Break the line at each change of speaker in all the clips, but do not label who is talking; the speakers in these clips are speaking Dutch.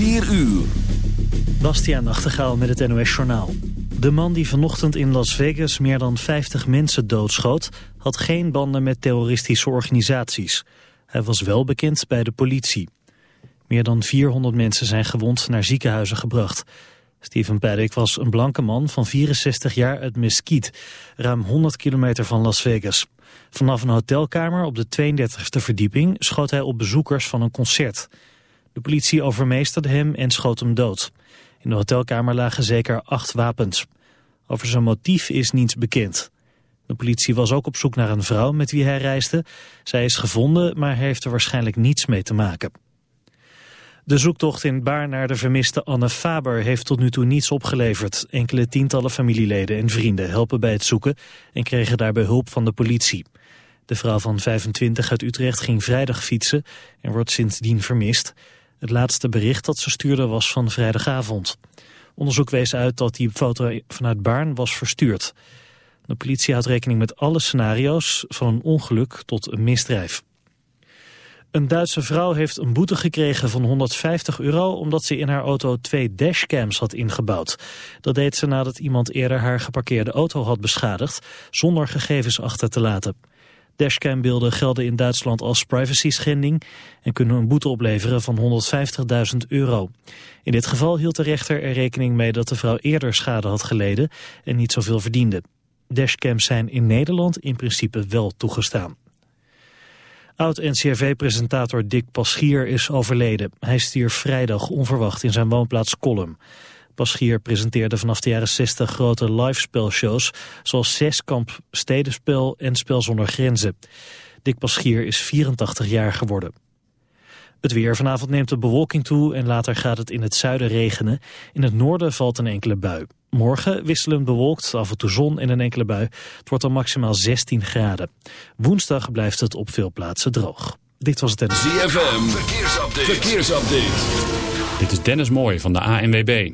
4 uur.
Bastiaan Nachtegaal met het NOS Journaal. De man die vanochtend in Las Vegas meer dan 50 mensen doodschoot... had geen banden met terroristische organisaties. Hij was wel bekend bij de politie. Meer dan 400 mensen zijn gewond naar ziekenhuizen gebracht. Stephen Paddock was een blanke man van 64 jaar uit Mesquite... ruim 100 kilometer van Las Vegas. Vanaf een hotelkamer op de 32e verdieping schoot hij op bezoekers van een concert... De politie overmeesterde hem en schoot hem dood. In de hotelkamer lagen zeker acht wapens. Over zijn motief is niets bekend. De politie was ook op zoek naar een vrouw met wie hij reisde. Zij is gevonden, maar heeft er waarschijnlijk niets mee te maken. De zoektocht in Baar naar de vermiste Anne Faber heeft tot nu toe niets opgeleverd. Enkele tientallen familieleden en vrienden helpen bij het zoeken en kregen daarbij hulp van de politie. De vrouw van 25 uit Utrecht ging vrijdag fietsen en wordt sindsdien vermist. Het laatste bericht dat ze stuurde was van vrijdagavond. Onderzoek wees uit dat die foto vanuit Baarn was verstuurd. De politie houdt rekening met alle scenario's, van een ongeluk tot een misdrijf. Een Duitse vrouw heeft een boete gekregen van 150 euro... omdat ze in haar auto twee dashcams had ingebouwd. Dat deed ze nadat iemand eerder haar geparkeerde auto had beschadigd... zonder gegevens achter te laten. Dashcam-beelden gelden in Duitsland als privacy-schending en kunnen een boete opleveren van 150.000 euro. In dit geval hield de rechter er rekening mee dat de vrouw eerder schade had geleden en niet zoveel verdiende. Dashcams zijn in Nederland in principe wel toegestaan. Oud-NCRV-presentator Dick Paschier is overleden. Hij stierf vrijdag onverwacht in zijn woonplaats Kolm. Paschier presenteerde vanaf de jaren 60 grote livespelshows... zoals Zeskamp, Stedenspel en Spel zonder Grenzen. Dick Paschier is 84 jaar geworden. Het weer. Vanavond neemt de bewolking toe en later gaat het in het zuiden regenen. In het noorden valt een enkele bui. Morgen wisselend bewolkt, af en toe zon en een enkele bui. Het wordt dan maximaal 16 graden. Woensdag blijft het op veel plaatsen droog. Dit was het...
ZFM. Verkeersupdate. Verkeersupdate.
Dit is Dennis Mooij van de ANWB.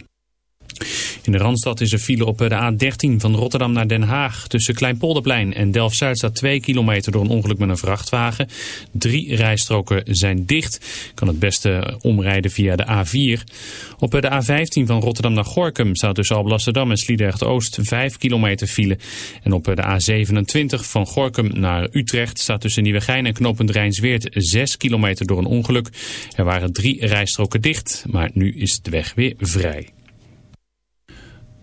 In de Randstad is er file op de A13 van Rotterdam naar Den Haag. Tussen Kleinpolderplein en Delft-Zuid staat 2 kilometer door een ongeluk met een vrachtwagen. Drie rijstroken zijn dicht. Kan het beste omrijden via de A4. Op de A15 van Rotterdam naar Gorkum staat tussen Alblasserdam en Sliedrecht-Oost 5 kilometer file. En op de A27 van Gorkum naar Utrecht staat tussen Nieuwegein en Knopend Rijnsweert 6 kilometer door een ongeluk. Er waren drie rijstroken dicht, maar nu is de weg weer vrij.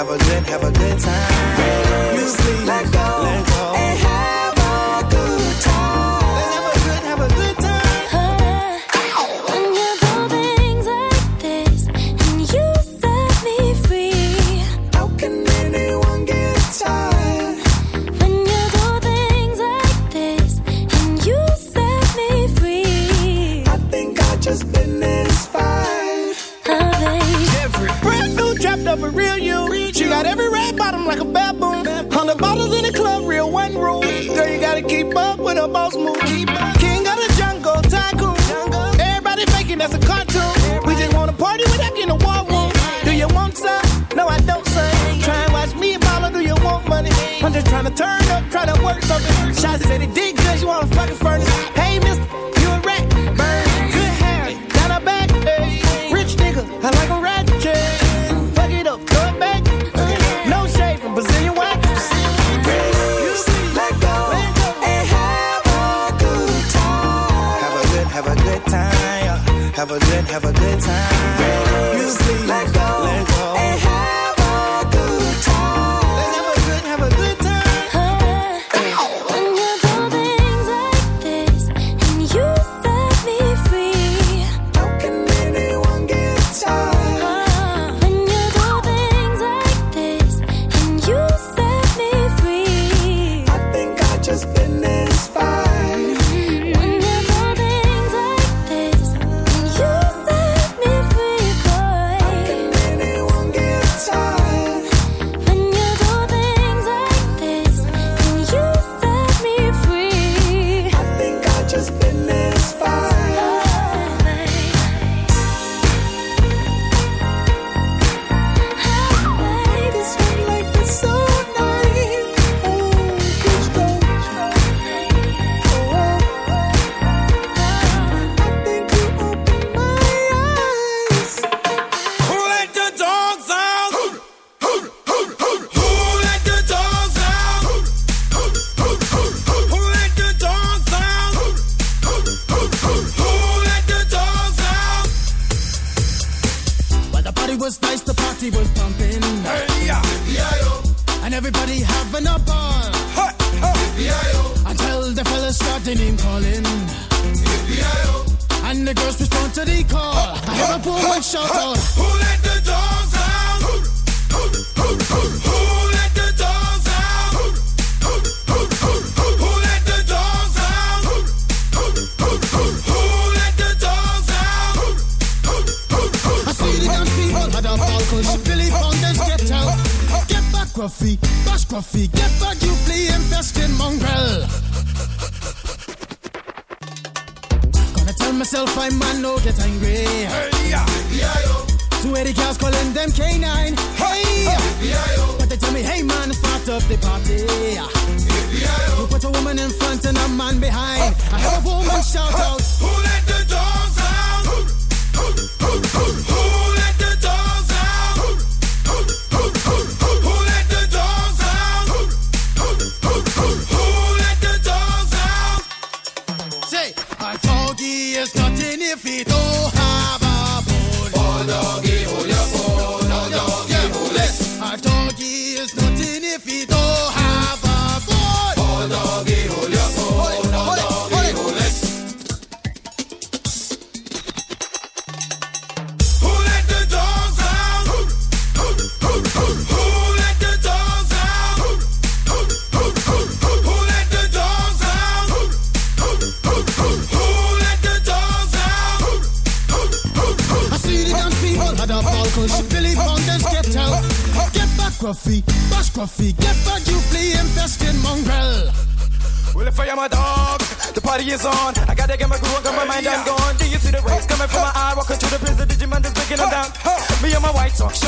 have a good, have a good time. Music, let go. Let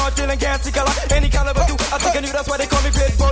I'm and gas, color, any caliber do. I think I knew that's why they call me Pitbull.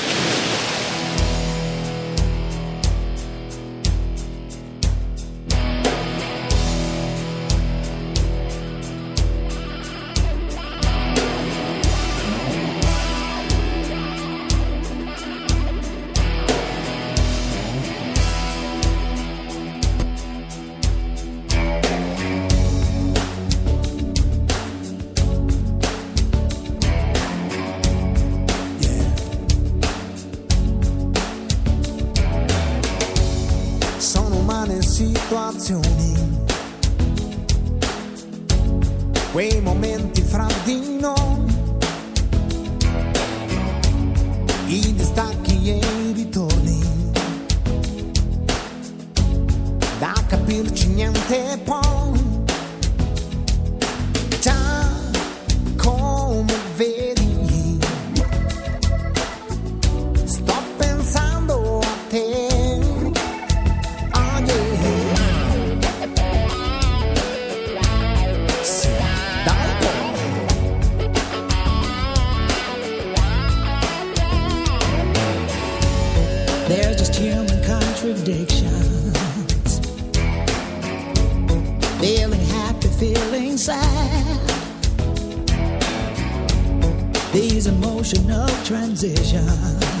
Of
transition.